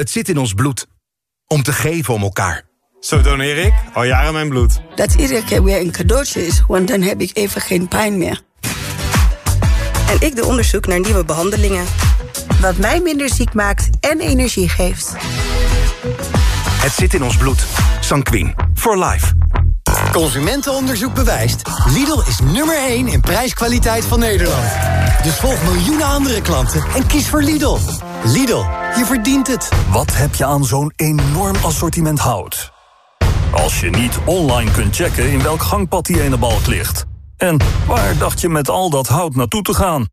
Het zit in ons bloed. Om te geven om elkaar. Zo doneer ik al jaren mijn bloed. Dat iedere keer weer een cadeautje is, want dan heb ik even geen pijn meer. En ik doe onderzoek naar nieuwe behandelingen. Wat mij minder ziek maakt en energie geeft. Het zit in ons bloed. Sanquin. For life. Consumentenonderzoek bewijst. Lidl is nummer 1 in prijskwaliteit van Nederland. Dus volg miljoenen andere klanten en kies voor Lidl. Lidl, je verdient het. Wat heb je aan zo'n enorm assortiment hout? Als je niet online kunt checken in welk gangpad die ene balk ligt. En waar dacht je met al dat hout naartoe te gaan?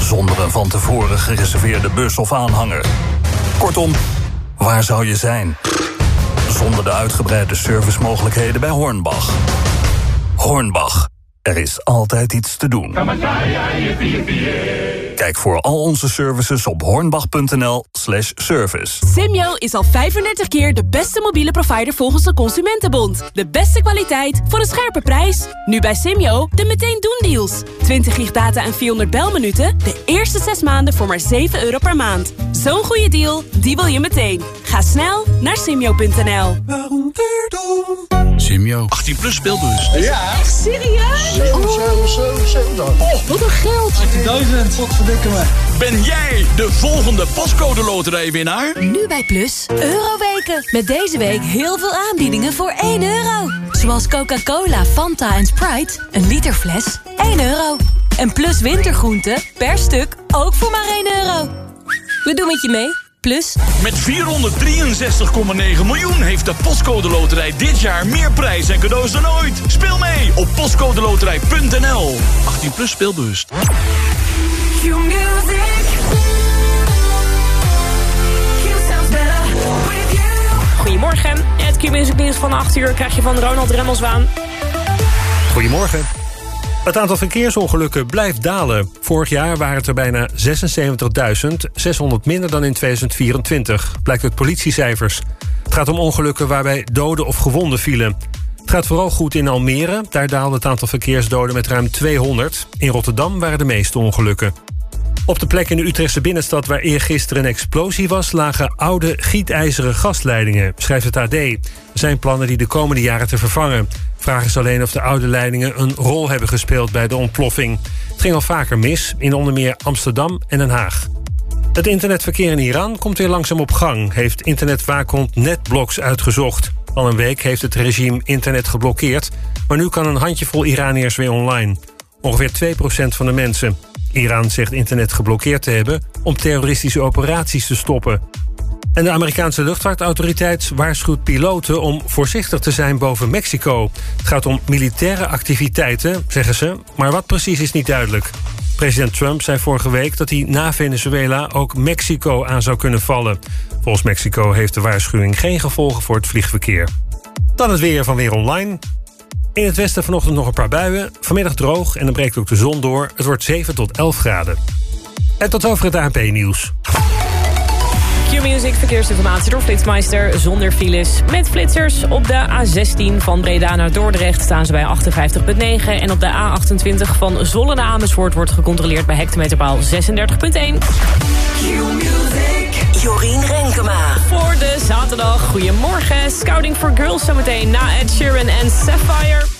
Zonder een van tevoren gereserveerde bus of aanhanger. Kortom, waar zou je zijn? Zonder de uitgebreide servicemogelijkheden bij Hornbach. Hornbach, er is altijd iets te doen. Kijk voor al onze services op hornbach.nl slash service. Simyo is al 35 keer de beste mobiele provider volgens de Consumentenbond. De beste kwaliteit voor een scherpe prijs. Nu bij Simyo de meteen doen deals. 20 gig data en 400 belminuten. De eerste 6 maanden voor maar 7 euro per maand. Zo'n goede deal, die wil je meteen. Ga snel naar simyo.nl. Simyo. 18 plus speelbus. Ja. Echt serieus? 7, 7, 7, 7 Oh, wat een geld. 18.000. Wat verdikken me. Ben jij de volgende pascode loterijwinnaar? Nu bij Plus, Euroweken. Met deze week heel veel aanbiedingen voor 1 euro. Zoals Coca-Cola, Fanta en Sprite. Een liter fles, 1 euro. En Plus wintergroenten, per stuk, ook voor maar 1 euro. We doen met je mee. Plus. Met 463,9 miljoen heeft de Postcode Loterij dit jaar meer prijs en cadeaus dan ooit. Speel mee op postcodeloterij.nl. 18 plus speelbewust. Goedemorgen. Het Q-music nieuws van 8 uur krijg je van Ronald Remmelswaan. Goedemorgen. Het aantal verkeersongelukken blijft dalen. Vorig jaar waren het er bijna 76.000, 600 minder dan in 2024, blijkt uit politiecijfers. Het gaat om ongelukken waarbij doden of gewonden vielen. Het gaat vooral goed in Almere, daar daalde het aantal verkeersdoden met ruim 200. In Rotterdam waren de meeste ongelukken. Op de plek in de Utrechtse binnenstad waar eergisteren een explosie was... lagen oude gietijzeren gasleidingen, schrijft het AD. Er zijn plannen die de komende jaren te vervangen. Vraag is alleen of de oude leidingen een rol hebben gespeeld bij de ontploffing. Het ging al vaker mis, in onder meer Amsterdam en Den Haag. Het internetverkeer in Iran komt weer langzaam op gang... heeft internetwaakhond Netblocks uitgezocht. Al een week heeft het regime internet geblokkeerd... maar nu kan een handjevol Iraniërs weer online. Ongeveer 2% van de mensen. Iran zegt internet geblokkeerd te hebben om terroristische operaties te stoppen. En de Amerikaanse luchtvaartautoriteit waarschuwt piloten om voorzichtig te zijn boven Mexico. Het gaat om militaire activiteiten, zeggen ze, maar wat precies is niet duidelijk. President Trump zei vorige week dat hij na Venezuela ook Mexico aan zou kunnen vallen. Volgens Mexico heeft de waarschuwing geen gevolgen voor het vliegverkeer. Dan het weer van Weer Online. In het westen vanochtend nog een paar buien. Vanmiddag droog en dan breekt ook de zon door. Het wordt 7 tot 11 graden. En tot over het ANP-nieuws. Q-Music, verkeersinformatie door Flitsmeister. Zonder files. Met flitsers op de A16 van Breda naar Dordrecht staan ze bij 58,9. En op de A28 van Zwolle naar Amersfoort wordt gecontroleerd bij hectometerpaal 36,1. Jorien Renkema. Voor de zaterdag. Goedemorgen. Scouting for Girls zometeen na Ed Sheeran en Sapphire.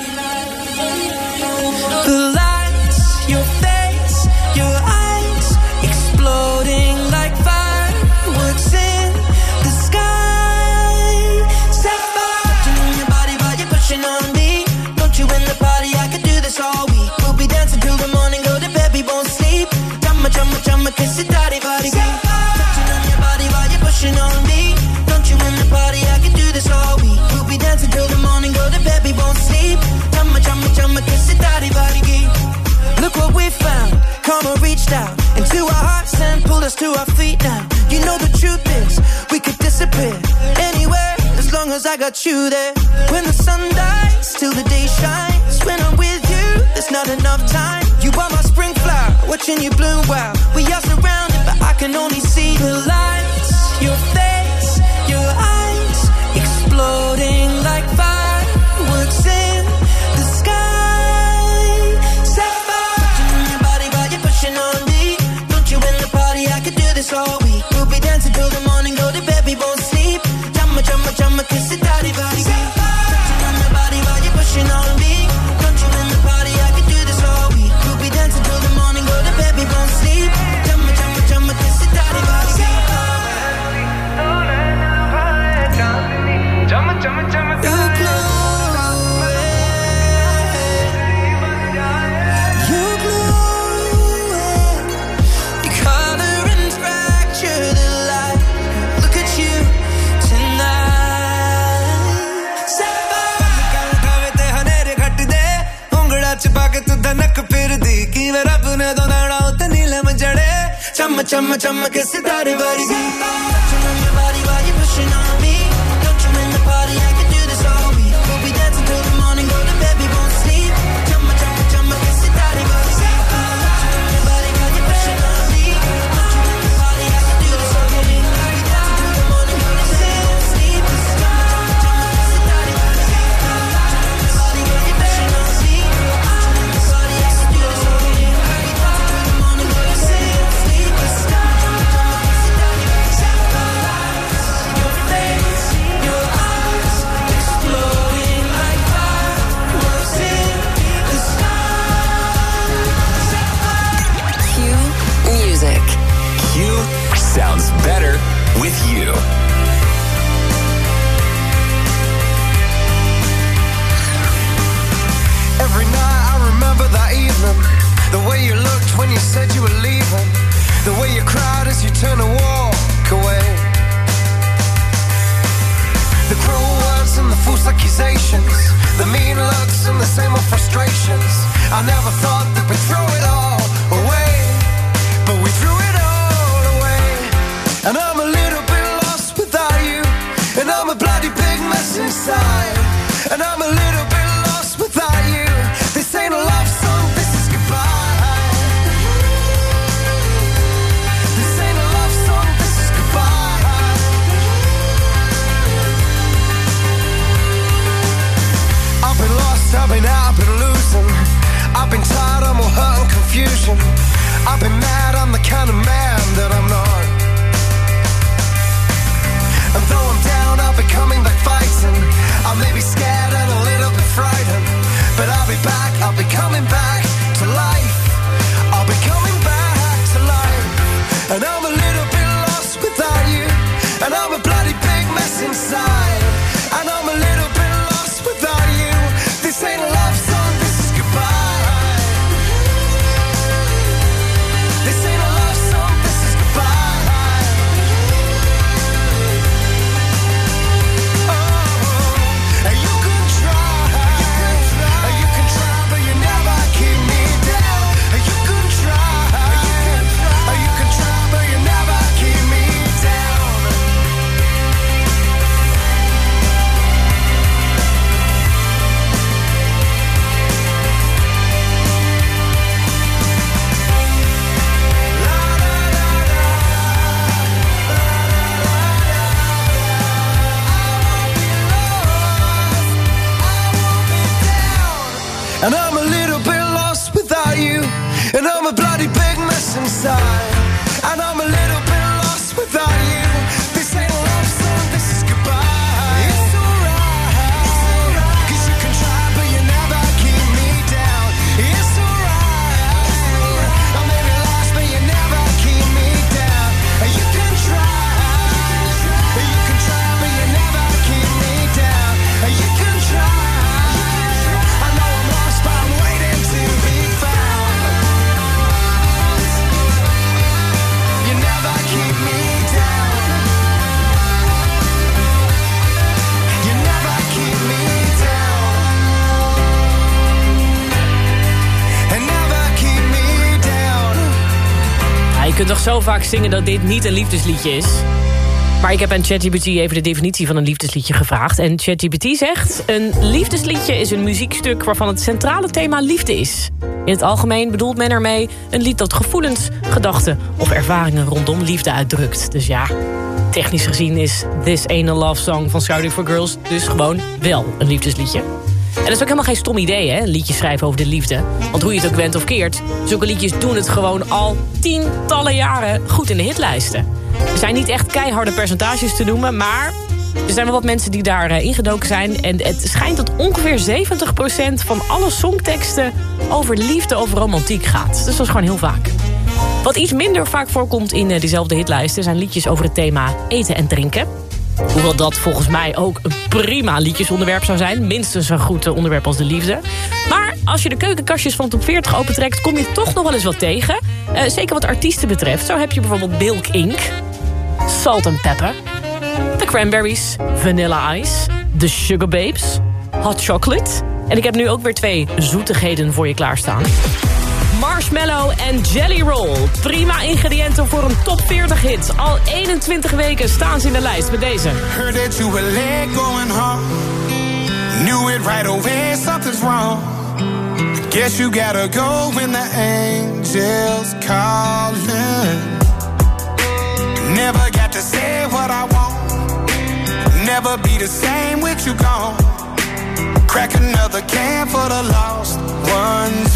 Cause I got you there. When the sun dies till the day shines. When I'm with you, there's not enough time. You are my spring flower, watching you bloom wild. We are surrounded but I can only see the lights. Your face, your eyes Exploding like fireworks in the sky. Sapphire. Touching your body while you're pushing on me. Don't you win the party, I could do this all I'm a kese zo vaak zingen dat dit niet een liefdesliedje is. Maar ik heb aan ChatGPT even de definitie van een liefdesliedje gevraagd. En ChatGPT zegt... Een liefdesliedje is een muziekstuk waarvan het centrale thema liefde is. In het algemeen bedoelt men ermee een lied dat gevoelens, gedachten... of ervaringen rondom liefde uitdrukt. Dus ja, technisch gezien is This Ain't a Love Song van Scouting for Girls... dus gewoon wel een liefdesliedje. En dat is ook helemaal geen stom idee, hè? Een liedje schrijven over de liefde. Want hoe je het ook went of keert... zulke liedjes doen het gewoon al tientallen jaren goed in de hitlijsten. Er zijn niet echt keiharde percentages te noemen, maar... Er zijn wel wat mensen die daar eh, ingedoken zijn. En het schijnt dat ongeveer 70% van alle songteksten... over liefde of romantiek gaat. Dus dat is gewoon heel vaak. Wat iets minder vaak voorkomt in eh, diezelfde hitlijsten... zijn liedjes over het thema eten en drinken. Hoewel dat volgens mij ook een prima liedjesonderwerp zou zijn. Minstens zo goed eh, onderwerp als de liefde. Maar als je de keukenkastjes van top 40 opentrekt... kom je toch nog wel eens wat tegen. Eh, zeker wat artiesten betreft. Zo heb je bijvoorbeeld Bilk Inc. Salt and Pepper. The Cranberries. Vanilla Ice. The Sugar Babes. Hot Chocolate. En ik heb nu ook weer twee zoetigheden voor je klaarstaan. Marshmallow en Jelly Roll. Prima ingrediënten voor een top 40 hit. Al 21 weken staan ze in de lijst met deze. Heard that you were late going home. Knew it right away, something's wrong. Guess you gotta go when the angels calling. Never got to say what I want. Never be the same with you gone. Crack another can for the lost ones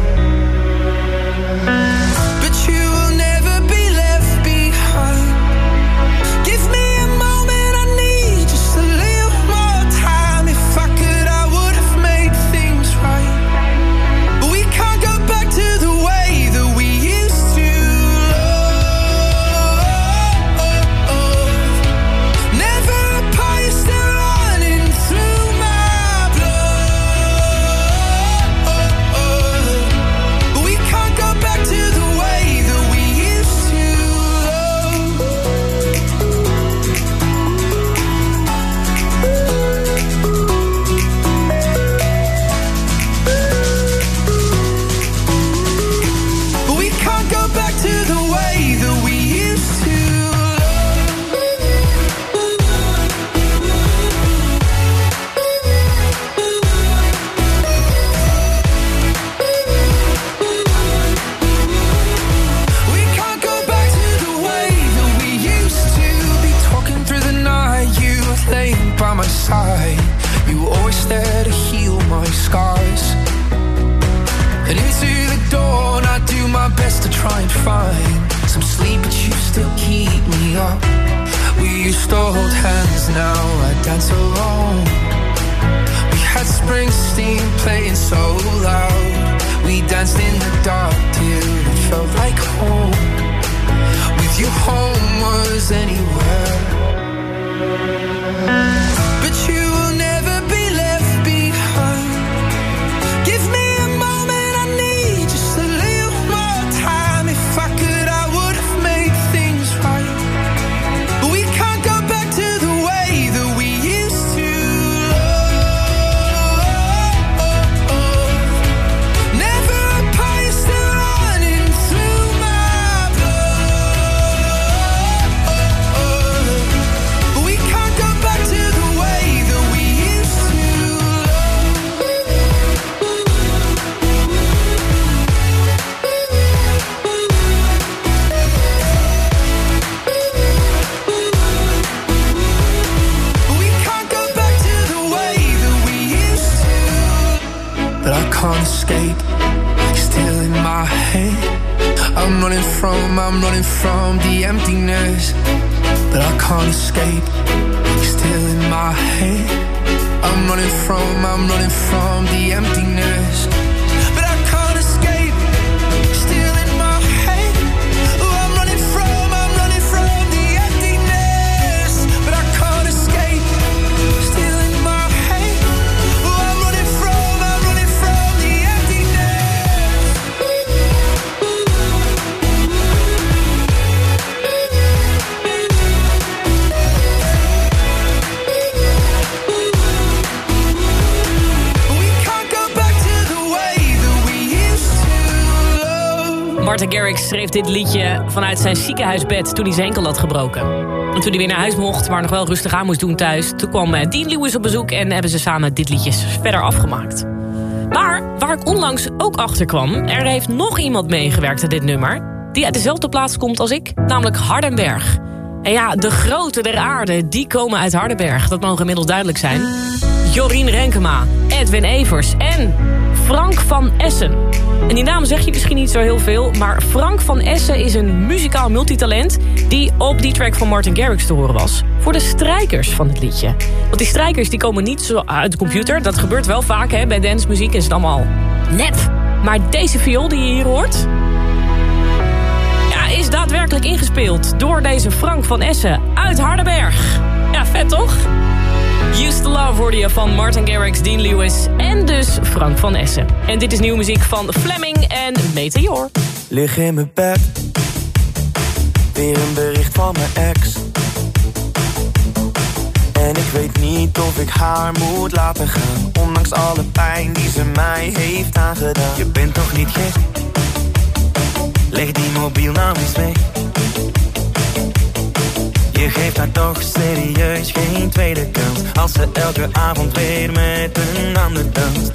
I'm running from, I'm running from the emptiness. Martin Garrix schreef dit liedje vanuit zijn ziekenhuisbed toen hij zijn enkel had gebroken. En toen hij weer naar huis mocht, maar nog wel rustig aan moest doen thuis... toen kwam eh, Dean Lewis op bezoek en hebben ze samen dit liedje verder afgemaakt. Maar waar ik onlangs ook achter kwam... er heeft nog iemand meegewerkt aan dit nummer... die uit dezelfde plaats komt als ik, namelijk Hardenberg. En ja, de grote der aarde, die komen uit Hardenberg. Dat mogen inmiddels duidelijk zijn. Jorien Renkema, Edwin Evers en Frank van Essen. En die naam zeg je misschien niet zo heel veel... maar Frank van Essen is een muzikaal multitalent... die op die track van Martin Garrix te horen was. Voor de strijkers van het liedje. Want die strijkers die komen niet zo uit de computer. Dat gebeurt wel vaak, hè. bij dancemuziek is het allemaal nep. Maar deze viool die je hier hoort... Ja, is daadwerkelijk ingespeeld door deze Frank van Essen uit Hardenberg. Ja, vet toch? Used to Love hoorde je van Martin Garrix, Dean Lewis en dus Frank van Essen. En dit is nieuwe muziek van Fleming en Meteor. Lig in mijn bed. Weer een bericht van mijn ex. En ik weet niet of ik haar moet laten gaan. Ondanks alle pijn die ze mij heeft aangedaan. Je bent toch niet gek? Leg die mobiel nou eens mee. Je geeft haar toch serieus geen tweede kans. Als ze elke avond weer met een ander danst.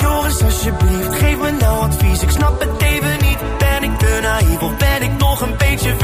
Joris, alsjeblieft, geef me nou advies. Ik snap het even niet. Ben ik te naïef of ben ik nog een beetje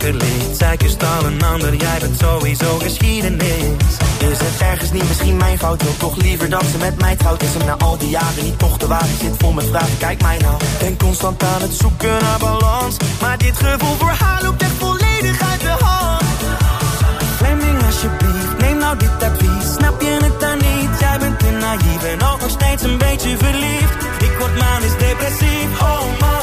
ligt? Zij kust al een ander, jij bent sowieso geschiedenis. Is het ergens niet misschien mijn fout? Wil toch liever dat ze met mij trouwt? Is hem na al die jaren niet toch de waarheid? Zit vol met vragen, kijk mij nou. Ben constant aan het zoeken naar balans. Maar dit gevoel voor haar loopt echt volledig uit de hand. Fleming alsjeblieft, neem nou dit advies Snap je het dan niet? Jij bent te naïef en ook nog steeds een beetje verliefd Ik word manisch depressief, oh man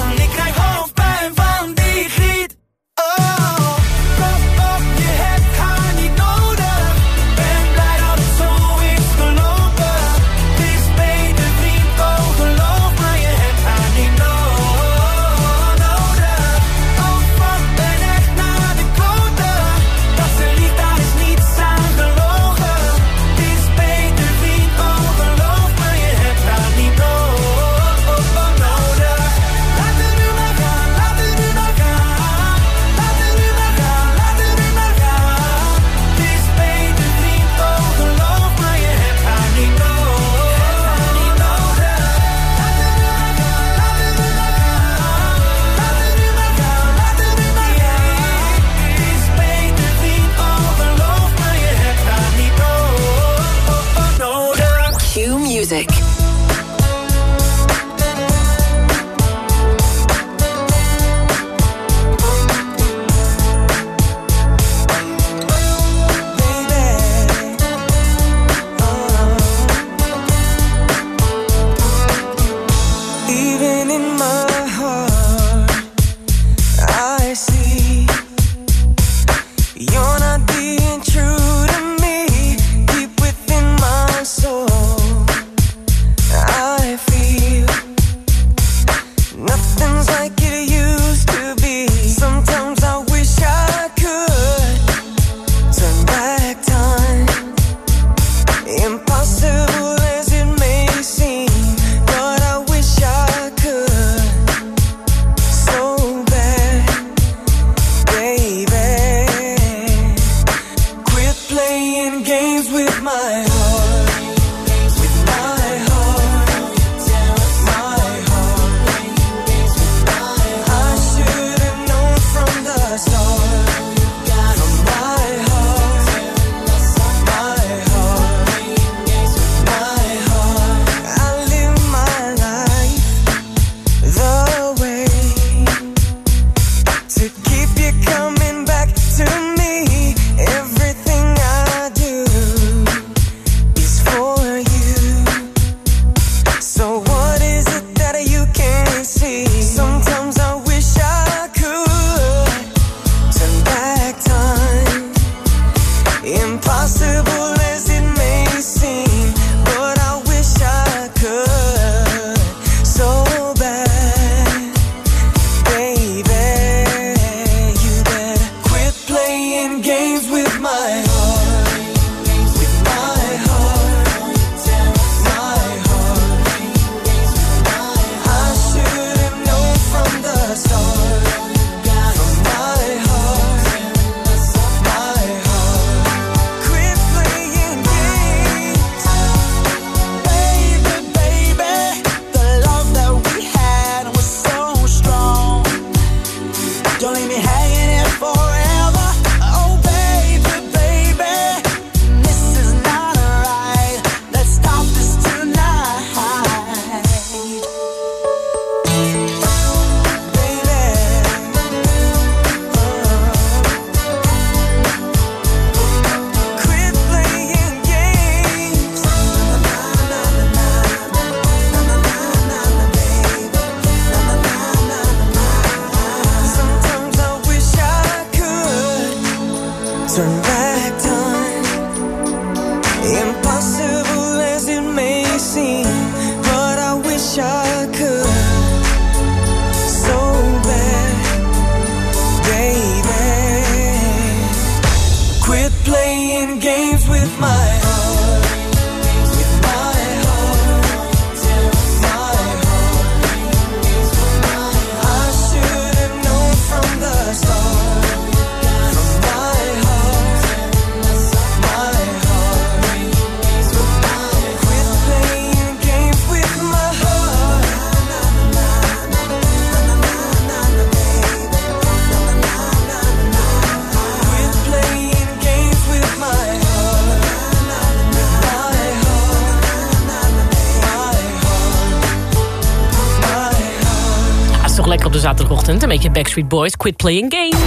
Een beetje Backstreet Boys, Quit Playing Games.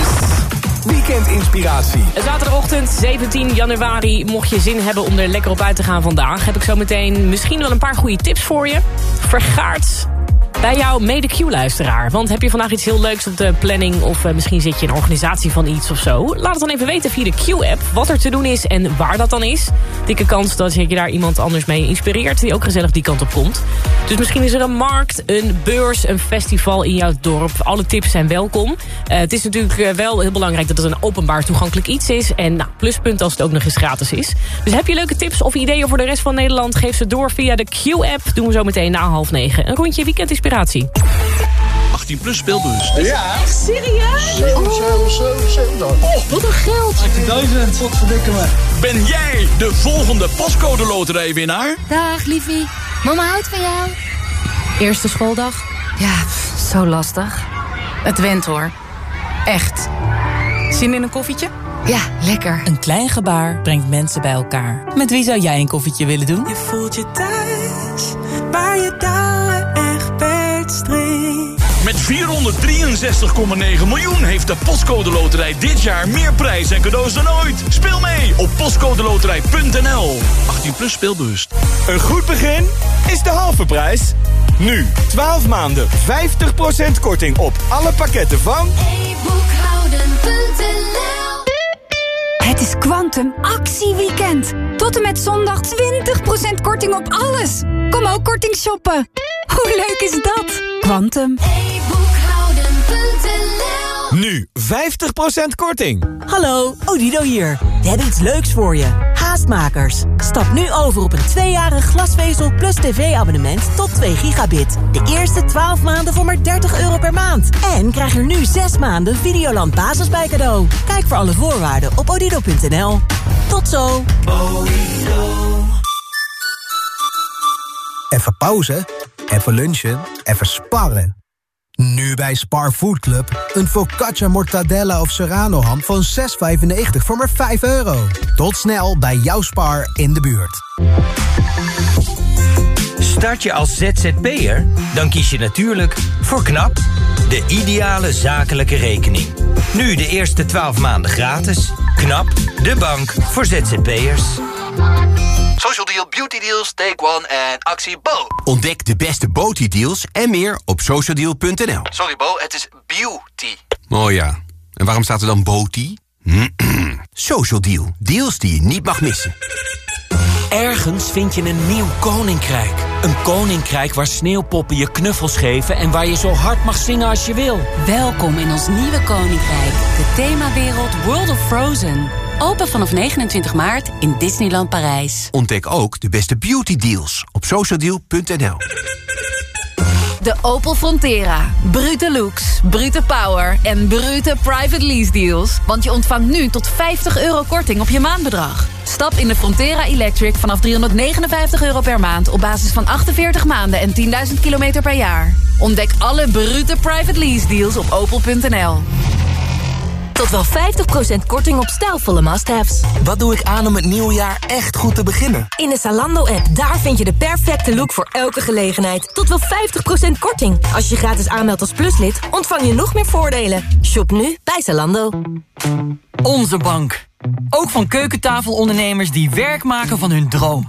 Weekendinspiratie. Zaterdagochtend 17 januari. Mocht je zin hebben om er lekker op uit te gaan vandaag... heb ik zo meteen misschien wel een paar goede tips voor je. Vergaard bij jouw mede-Q-luisteraar. Want heb je vandaag iets heel leuks op de planning... of eh, misschien zit je in een organisatie van iets of zo... laat het dan even weten via de Q-app wat er te doen is en waar dat dan is. Dikke kans dat je daar iemand anders mee inspireert... die ook gezellig die kant op komt. Dus misschien is er een markt, een beurs, een festival in jouw dorp. Alle tips zijn welkom. Eh, het is natuurlijk eh, wel heel belangrijk dat het een openbaar toegankelijk iets is. En nou, pluspunt als het ook nog eens gratis is. Dus heb je leuke tips of ideeën voor de rest van Nederland... geef ze door via de Q-app. Doen we zo meteen na half negen. Een rondje weekendinspiratie. 18 plus speelbus. Ja. Echt serieus? 7, 7, 7, 7 dan. Oh, wat een geld. 18.000. Wat verdikken me. Ben jij de volgende pascode loterijwinnaar? Dag, liefie. Mama houdt van jou. Eerste schooldag? Ja, pff, zo lastig. Het went hoor. Echt. Zin in een koffietje? Ja, lekker. Een klein gebaar brengt mensen bij elkaar. Met wie zou jij een koffietje willen doen? Je voelt je thuis, waar je touwen Met 463,9 miljoen heeft de Postcode Loterij dit jaar meer prijs en cadeaus dan ooit. Speel mee op postcodeloterij.nl. 18 plus speelbewust. Een goed begin is de halve prijs. Nu, 12 maanden, 50% korting op alle pakketten van... E-boek Het is Quantum actieweekend. Tot en met zondag 20% korting op alles. Kom ook korting shoppen. Hoe leuk is dat? Quantum. Nu 50% korting. Hallo, Odido hier. We hebben iets leuks voor je. Stap nu over op een tweejarig glasvezel plus tv-abonnement tot 2 gigabit. De eerste 12 maanden voor maar 30 euro per maand. En krijg er nu 6 maanden Videoland Basis bij cadeau. Kijk voor alle voorwaarden op odido.nl. Tot zo. Even pauze, even lunchen, even sparren. Nu bij Spar Food Club. Een focaccia mortadella of serrano ham van 6,95 voor maar 5 euro. Tot snel bij jouw Spar in de buurt. Start je als ZZP'er? Dan kies je natuurlijk voor KNAP, de ideale zakelijke rekening. Nu de eerste 12 maanden gratis. KNAP, de bank voor ZZP'ers. Social Deal, Beauty Deals, Take One en actie Bo. Ontdek de beste Beauty-deals en meer op socialdeal.nl. Sorry Bo, het is beauty. Oh ja, en waarom staat er dan Beauty? Social Deal, deals die je niet mag missen. Ergens vind je een nieuw koninkrijk. Een koninkrijk waar sneeuwpoppen je knuffels geven... en waar je zo hard mag zingen als je wil. Welkom in ons nieuwe koninkrijk. De themawereld World of Frozen. Open vanaf 29 maart in Disneyland Parijs. Ontdek ook de beste beauty deals op socialdeal.nl. De Opel Frontera. Brute looks, brute power en brute private lease deals. Want je ontvangt nu tot 50 euro korting op je maandbedrag. Stap in de Frontera Electric vanaf 359 euro per maand... op basis van 48 maanden en 10.000 kilometer per jaar. Ontdek alle brute private lease deals op opel.nl. Tot wel 50% korting op stijlvolle must-haves. Wat doe ik aan om het nieuwe jaar echt goed te beginnen? In de Zalando-app, daar vind je de perfecte look voor elke gelegenheid. Tot wel 50% korting. Als je je gratis aanmeldt als pluslid, ontvang je nog meer voordelen. Shop nu bij Zalando. Onze bank. Ook van keukentafelondernemers die werk maken van hun droom.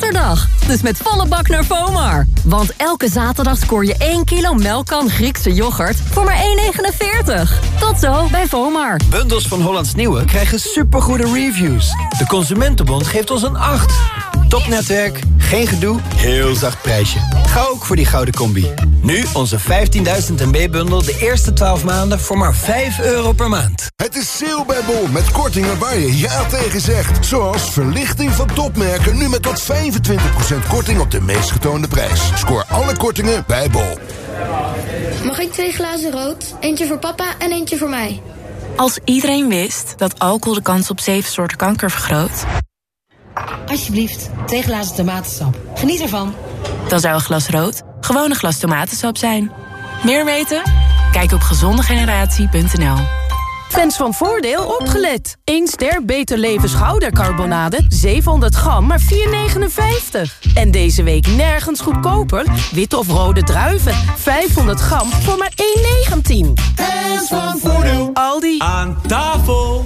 dus met volle bak naar Vomar. Want elke zaterdag scoor je 1 kilo melkkan Griekse yoghurt voor maar 1,49. Tot zo bij Vomar. Bundels van Hollands Nieuwe krijgen supergoede reviews. De Consumentenbond geeft ons een 8. Topnetwerk, geen gedoe, heel zacht prijsje. Ga ook voor die gouden combi. Nu onze 15.000 MB-bundel de eerste 12 maanden voor maar 5 euro per maand. Het is sale bij Bol met kortingen waar je ja tegen zegt. Zoals verlichting van topmerken nu met tot 25% korting op de meest getoonde prijs. Scoor alle kortingen bij Bol. Mag ik twee glazen rood? Eentje voor papa en eentje voor mij. Als iedereen wist dat alcohol de kans op zeven soorten kanker vergroot... Alsjeblieft, twee glazen tomatensap. Geniet ervan. dan zou een glas rood gewoon een glas tomatensap zijn. Meer weten? Kijk op gezondegeneratie.nl Fans van Voordeel opgelet. 1 ster Beter Leven schoudercarbonade, 700 gram, maar 4,59. En deze week nergens goedkoper. Witte of rode druiven, 500 gram voor maar 1,19. Fans van Voordeel. Aldi. Aan tafel!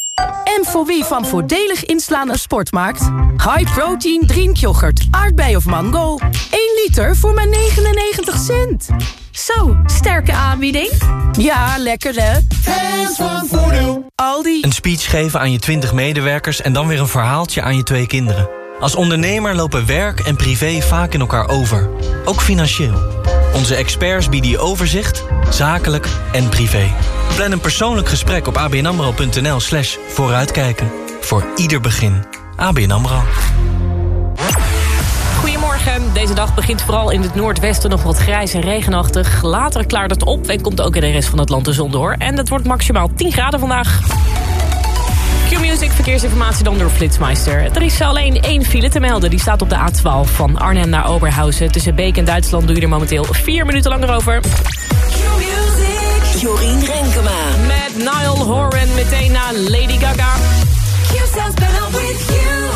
En voor wie van voordelig inslaan een sport maakt? High protein drinkyoghurt, aardbei of mango. 1 liter voor maar 99 cent. Zo, sterke aanbieding. Ja, lekker hè? Fans van Voordeel. Aldi. Een speech geven aan je 20 medewerkers en dan weer een verhaaltje aan je twee kinderen. Als ondernemer lopen werk en privé vaak in elkaar over. Ook financieel. Onze experts bieden je overzicht, zakelijk en privé. Plan een persoonlijk gesprek op abnamro.nl slash vooruitkijken. Voor ieder begin. ABN AMRO. Goedemorgen. Deze dag begint vooral in het noordwesten nog wat grijs en regenachtig. Later klaart het op en komt ook in de rest van het land de zon door. En het wordt maximaal 10 graden vandaag. Q-Music, verkeersinformatie dan door Flitsmeister. Er is alleen één file te melden. Die staat op de A12 van Arnhem naar Oberhausen. Tussen Beek en Duitsland doe je er momenteel vier minuten langer over. Jorien Renkema. Met Niall Horan meteen na Lady Gaga. Q sounds better with you.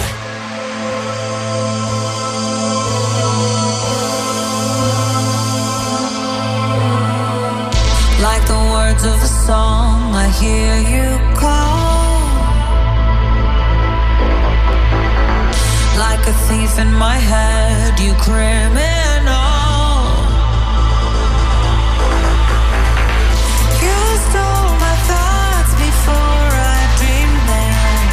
Like the words of a song, I hear you call. thief in my head, you criminal. You stole my thoughts before I dreamed them.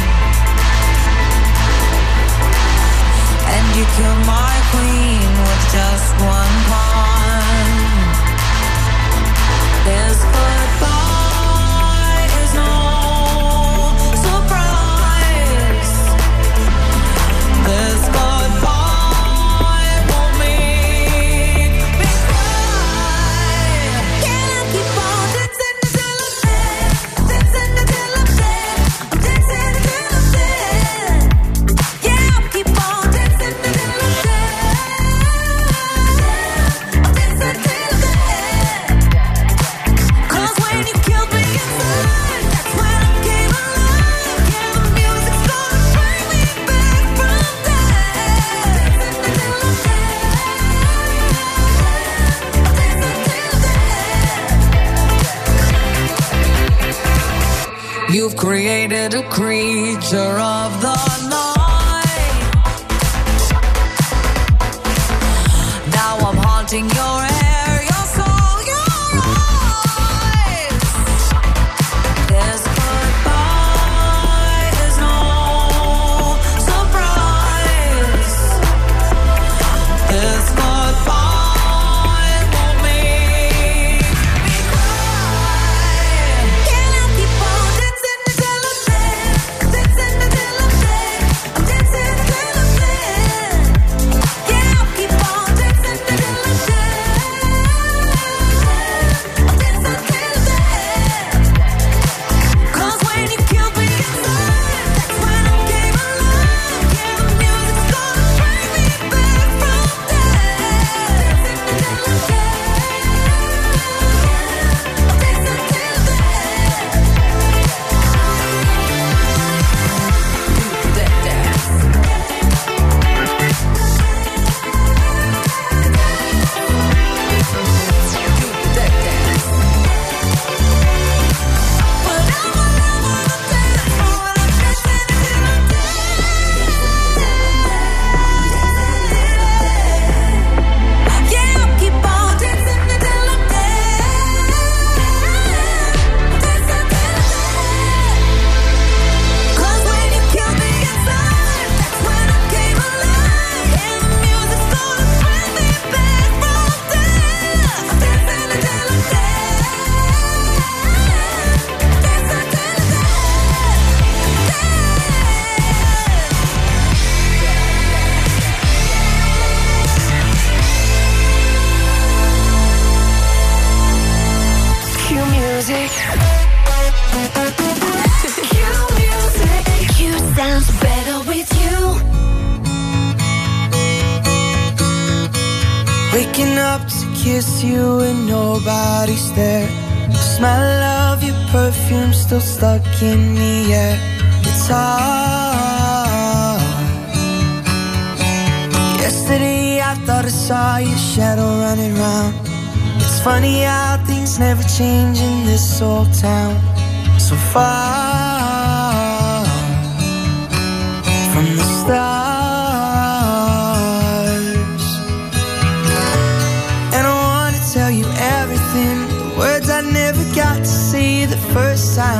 And you killed my queen with just one. Still stuck in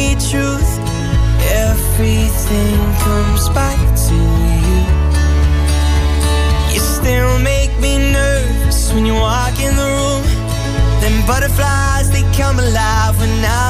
Only truth. Everything comes back to you. You still make me nervous when you walk in the room. Them butterflies, they come alive when I'm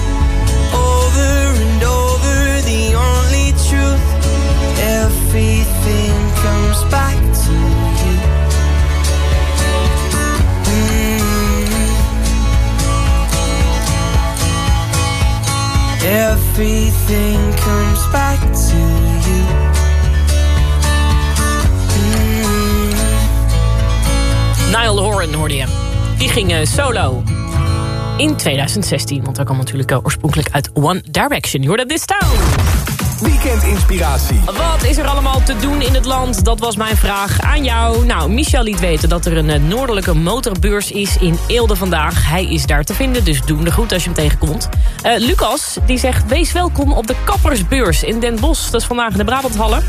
Comes back to you. Niall Horan hoorde je. Die ging eh, solo. In 2016, want hij kwam natuurlijk eh, oorspronkelijk uit One Direction. Je hoorde This Town. Weekendinspiratie. Wat is er allemaal te doen in het land? Dat was mijn vraag aan jou. Nou, Michel liet weten dat er een eh, noordelijke motorbeurs is in Eelde vandaag. Hij is daar te vinden, dus doe hem goed als je hem tegenkomt. Eh, Lucas, die zegt, wees welkom op de Kappersbeurs in Den Bosch. Dat is vandaag in de Brabanthallen.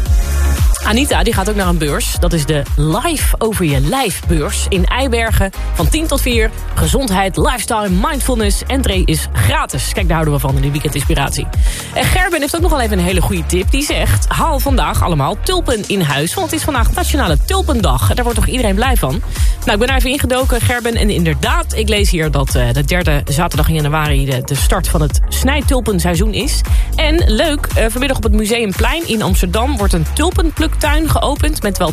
Anita die gaat ook naar een beurs. Dat is de Live Over Je Lijf beurs in Eibergen. Van 10 tot 4. Gezondheid, lifestyle, mindfulness. Entree is gratis. Kijk, daar houden we van in de weekendinspiratie. En Gerben heeft ook nog wel even een hele goede tip. Die zegt, haal vandaag allemaal tulpen in huis. Want het is vandaag Nationale Tulpendag. En daar wordt toch iedereen blij van? Nou, ik ben even ingedoken, Gerben. En inderdaad, ik lees hier dat eh, de derde zaterdag in januari... De, de start van het snijtulpenseizoen is. En leuk, eh, vanmiddag op het Museumplein in Amsterdam... wordt een tulpenpluktuin geopend met wel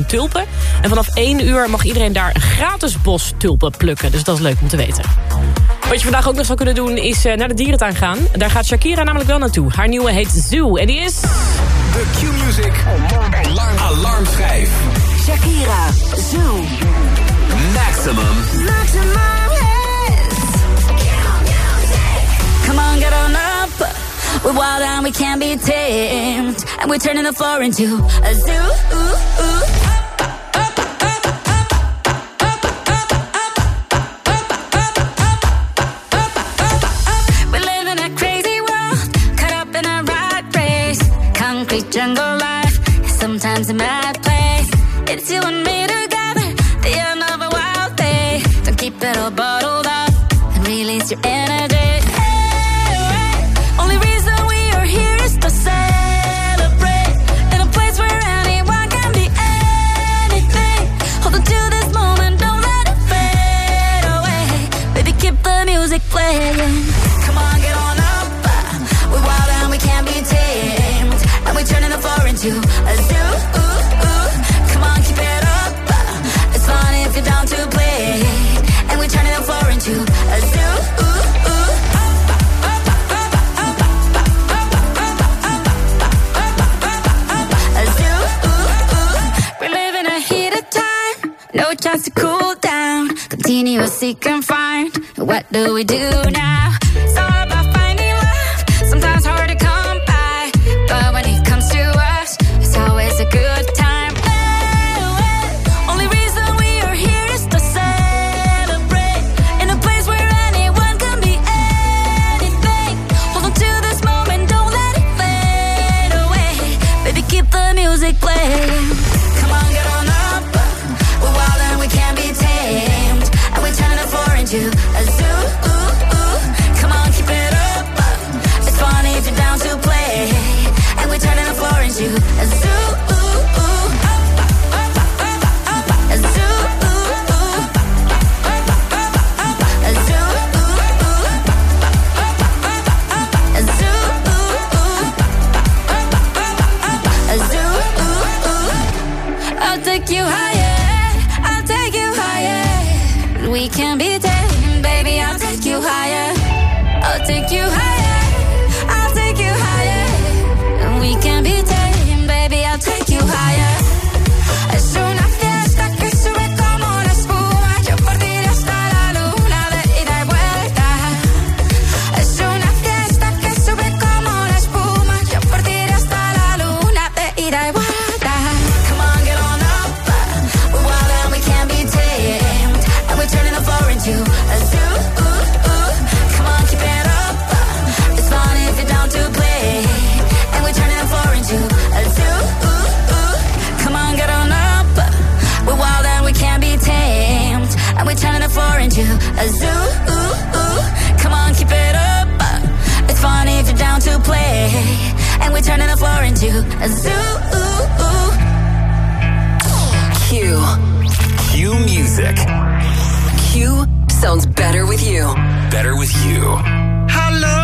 200.000 tulpen. En vanaf 1 uur mag iedereen daar een gratis bos tulpen plukken. Dus dat is leuk om te weten. Wat je vandaag ook nog zou kunnen doen is eh, naar de dierentuin gaan. Daar gaat Shakira namelijk wel naartoe. Haar nieuwe heet Zoo en die is... De Q-Music Alarm, Alarmschijf. Shakira, Zoo. Maximum. Come on, get on up. We're wild and we can't be tamed. And we're turning the floor into a zoo. Ooh, ooh. We live in a crazy world, caught up in a rat race. Concrete jungle life, sometimes a mad To cool down. Continuous seek and find. What do we do now? It's and we're turning the floor into a zoo. Q. Q music. Q sounds better with you. Better with you. Hello.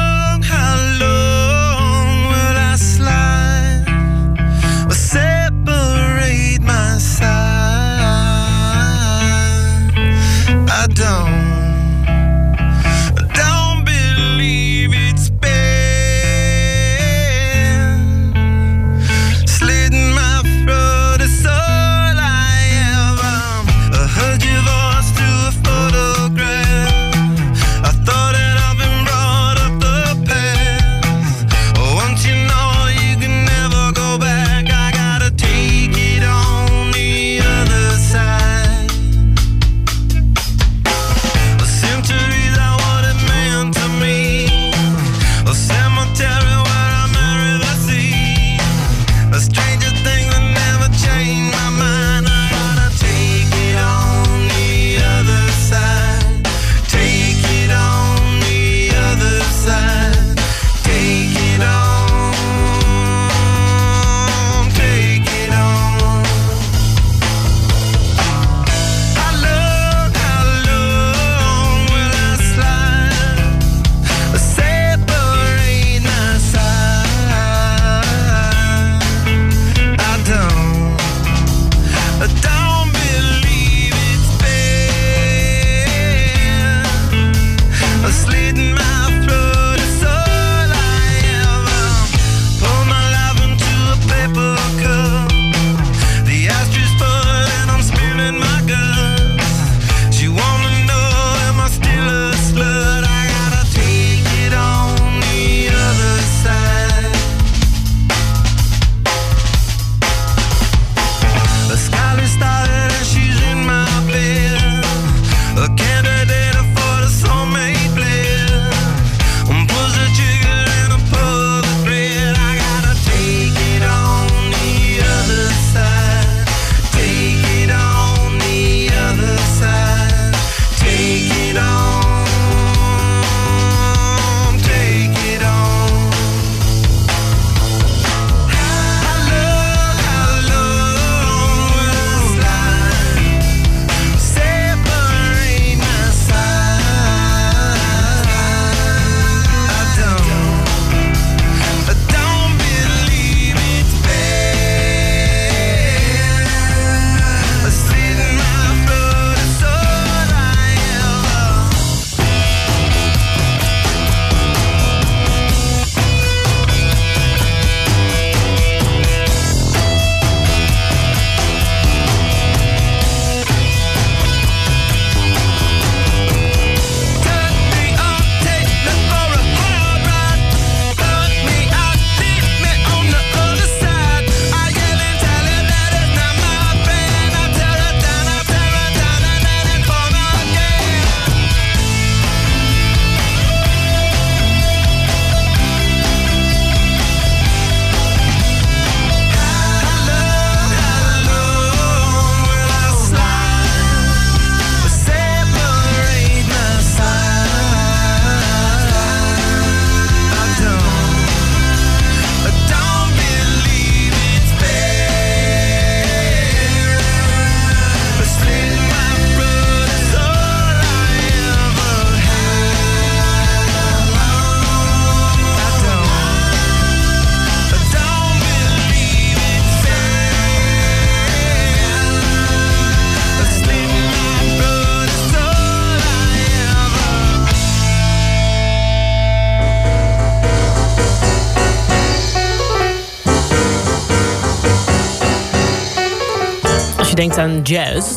Denkt aan jazz...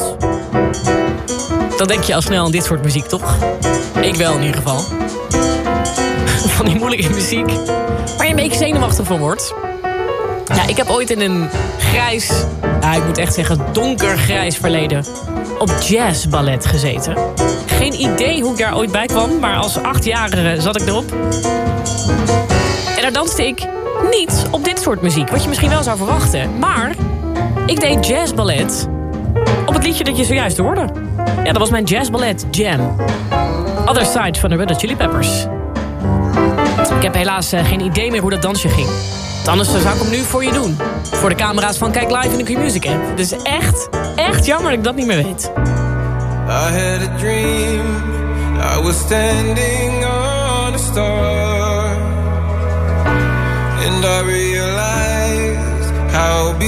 dan denk je al snel aan dit soort muziek, toch? Ik wel in ieder geval. Van die moeilijke muziek waar je een beetje zenuwachtig van wordt. Ja, ik heb ooit in een grijs, ja, ik moet echt zeggen donkergrijs verleden... op jazzballet gezeten. Geen idee hoe ik daar ooit bij kwam, maar als achtjarige zat ik erop. En daar danste ik niet op dit soort muziek, wat je misschien wel zou verwachten. Maar ik deed jazzballet het liedje dat je zojuist hoorde. Ja, dat was mijn jazzballet Jam. Other Side van de Red Hot Chili Peppers. Ik heb helaas eh, geen idee meer hoe dat dansje ging. Anders zou ik hem nu voor je doen. Voor de camera's van Kijk Live in de Q-Music app. Het is echt, echt jammer dat ik dat niet meer weet. I had a dream. I was standing on star. And I realized how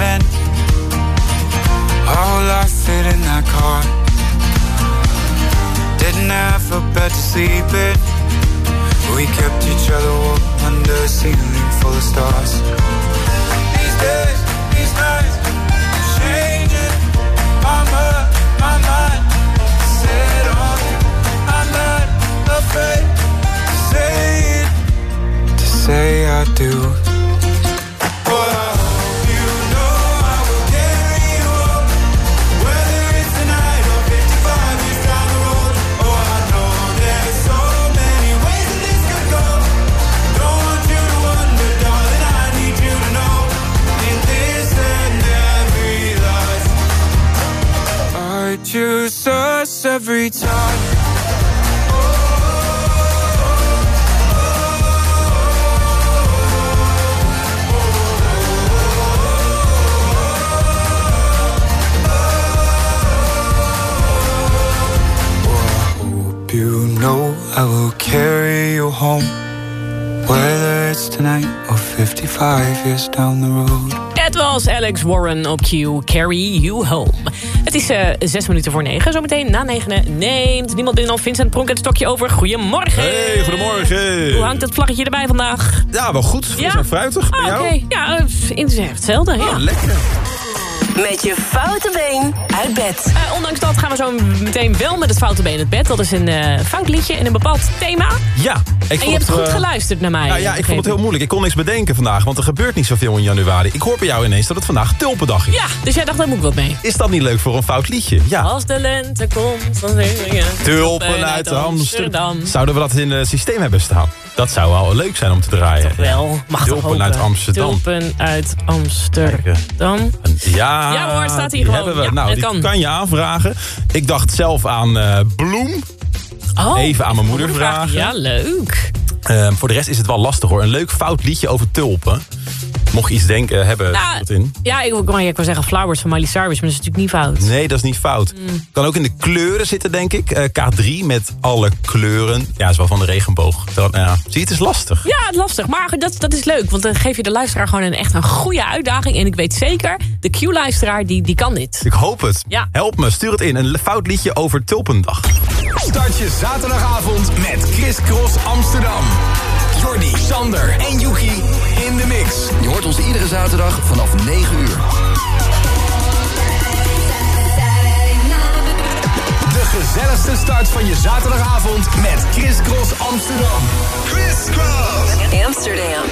Dreaming. Our whole fit in that car. Didn't have a bed to sleep in. We kept each other warm under a ceiling full of stars. Hope you know I will carry you home. Whether it's tonight or 55 years down the road. Het was Alex Warren op Q, Carry You Home. Het is eh, zes minuten voor negen. Zometeen na negenen neemt niemand binnen of Vincent Pronk het stokje over. Goedemorgen. Hey, goedemorgen. Hoe hangt het vlaggetje erbij vandaag? Ja, wel goed. Fris Ja? en fruitig. Bij Ah, jou? Oké, ja, eh, in hetzelfde. Ja. Oh, lekker. Met je foute been uit bed. Eh, ondanks dat gaan we zo meteen wel met het foute been uit bed. Dat is een eh, fout liedje en een bepaald thema. Ja. Ik en vond je hebt het, goed eh, geluisterd naar mij. Nou ja, ik vond het heel moeilijk. Ik kon niks bedenken vandaag, want er gebeurt niet zoveel in januari. Ik hoor bij jou ineens dat het vandaag Tulpendag is. Ja, dus jij dacht, daar moet ik wat mee. Is dat niet leuk voor een fout liedje? Ja. Als de lente komt, dan zing je... Tulpen uit Amsterdam. Zouden we dat in het systeem hebben staan? Dat zou wel leuk zijn om te draaien. Toch wel, mag toch Tulpen uit Amsterdam. Tulpen uit Amsterdam. Ja, Ja hoor, staat hier gewoon. Hebben we. Ja, nou, die kan. kan. je aanvragen. Ik dacht zelf aan eh, bloem. Oh, Even aan mijn moeder moeder vragen. vragen. Ja, leuk. Ehm, voor de rest is het wel lastig hoor. Een leuk fout liedje over tulpen. Mocht je iets denken, hebben Nou, wat in. Ja, ik, wil- ik wil zeggen Flowers van Miley Cyrus, maar dat is natuurlijk niet fout. Nee, dat is niet fout. Mm. Kan ook in de kleuren zitten, denk ik. Eh, K3 met alle kleuren. Ja, is wel van de regenboog. Dat, ja. Zie je, het is lastig. Ja, het is lastig, maar dat, dat is leuk. Want dan geef je de luisteraar gewoon een, echt een goede uitdaging. En ik weet zeker, de Q-luisteraar, die, die kan dit. Ik hoop het. Ja. Help me, stuur het in. Een fout liedje over Tulpendag. Start je zaterdagavond met Chris Cross Amsterdam. Jordi, Sander en Yuki in de mix. Je hoort ons iedere zaterdag vanaf 9 uur. De gezelligste start van je zaterdagavond met Chris Cross Amsterdam. Chris Cross Amsterdam.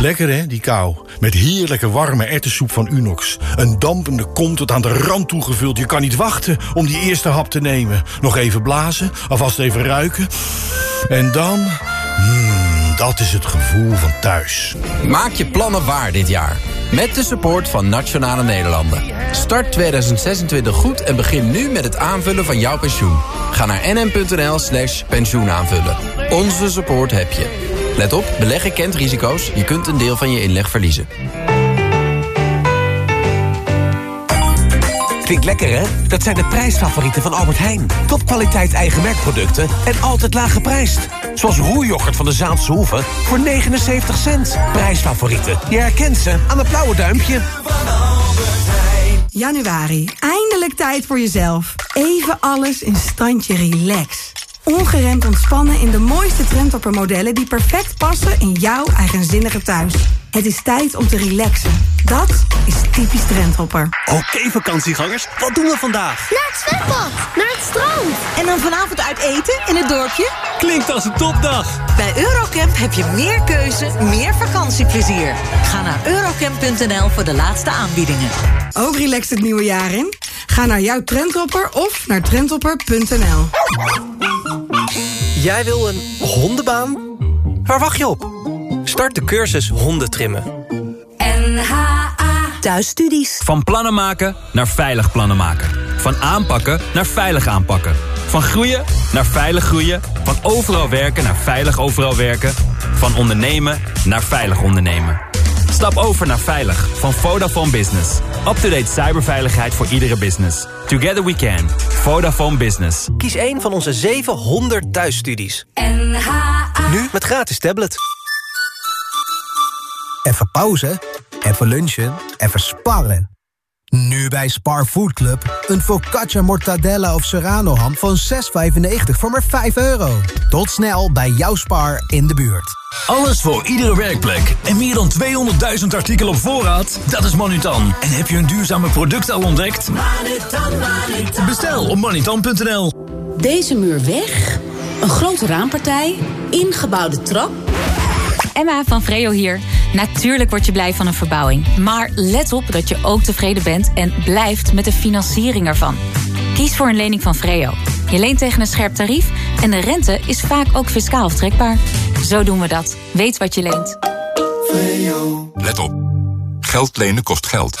Lekker hè, die kou. Met heerlijke warme erwtensoep van Unox. Een dampende kom tot aan de rand toegevuld. Je kan niet wachten om die eerste hap te nemen. Nog even blazen, alvast even ruiken. En dan... Dat is het gevoel van thuis. Maak je plannen waar dit jaar. Met de support van Nationale Nederlanden. Start 2026 goed en begin nu met het aanvullen van jouw pensioen. Ga naar nm.nl slash pensioenaanvullen. Onze support heb je. Let op, beleggen kent risico's. Je kunt een deel van je inleg verliezen. Klinkt lekker, hè? Dat zijn de prijsfavorieten van Albert Heijn. Topkwaliteit eigen merkproducten en altijd laag geprijsd. Zoals roerjoghurt van de Zaanse Hoeve voor 79 cent. Prijsfavorieten. Je herkent ze aan het blauwe duimpje. Januari, eindelijk tijd voor jezelf. Even alles in standje relax. Ongeremd ontspannen in de mooiste trendtoppermodellen... die perfect passen in jouw eigenzinnige thuis. Het is tijd om te relaxen. Dat is typisch trendhopper. Oké vakantiegangers, wat doen we vandaag? Naar het zwembad, naar het strand. En dan vanavond uit eten in het dorpje? Klinkt als een topdag. Bij Eurocamp heb je meer keuze, meer vakantieplezier. Ga naar eurocamp.nl voor de laatste aanbiedingen. Ook relaxed het nieuwe jaar in? Ga naar jouw trendhopper of naar trendhopper.nl. Jij wil een hondenbaan? Waar wacht je op? Start de cursus hondentrimmen. NHA Thuisstudies. Van plannen maken naar veilig plannen maken. Van aanpakken naar veilig aanpakken. Van groeien naar veilig groeien. Van overal werken naar veilig overal werken. Van ondernemen naar veilig ondernemen. Stap over naar Veilig van Vodafone Business. Up-to-date cyberveiligheid voor iedere business. Together we can. Vodafone Business. Kies een van onze 700 thuisstudies. Nu met gratis tablet. Even pauze, even lunchen, even sparren. Nu bij Spar Food Club. Een focaccia mortadella of serrano ham van 6,95 voor maar 5 euro. Tot snel bij jouw Spar in de buurt. Alles voor iedere werkplek. En meer dan 200.000 artikelen op voorraad? Dat is Manutan. En heb je een duurzame product al ontdekt? Bestel op manutan.nl. Deze muur weg, een grote raampartij, ingebouwde trap. Emma van Vreo hier. Natuurlijk word je blij van een verbouwing. Maar let op dat je ook tevreden bent en blijft met de financiering ervan. Kies voor een lening van Vreo. Je leent tegen een scherp tarief en de rente is vaak ook fiscaal aftrekbaar. Zo doen we dat. Weet wat je leent. Let op. Geld lenen kost geld.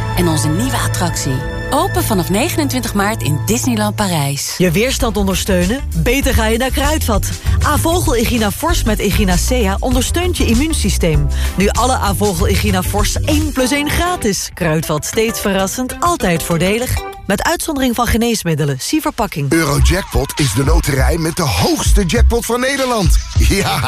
en onze nieuwe attractie. Open vanaf 29 maart in Disneyland Parijs. Je weerstand ondersteunen? Beter ga je naar Kruidvat. Avogel Igina Force met Echinacea ondersteunt je immuunsysteem. Nu alle Avogel Igina Force 1 plus 1 gratis. Kruidvat steeds verrassend, altijd voordelig. Met uitzondering van geneesmiddelen. Zie verpakking. Eurojackpot is de loterij met de hoogste jackpot van Nederland. Ja,